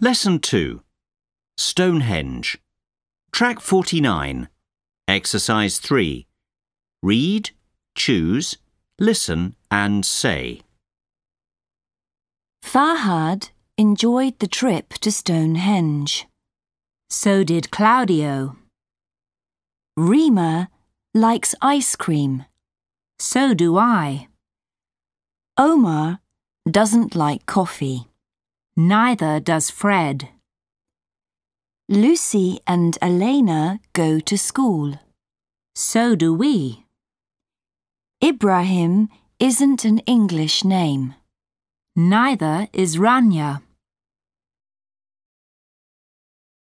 Lesson 2 Stonehenge. Track 49. Exercise 3. Read, choose, listen, and say. Farhad enjoyed the trip to Stonehenge. So did Claudio. Rima likes ice cream. So do I. Omar doesn't like coffee. Neither does Fred. Lucy and Elena go to school. So do we. Ibrahim isn't an English name. Neither is Rania.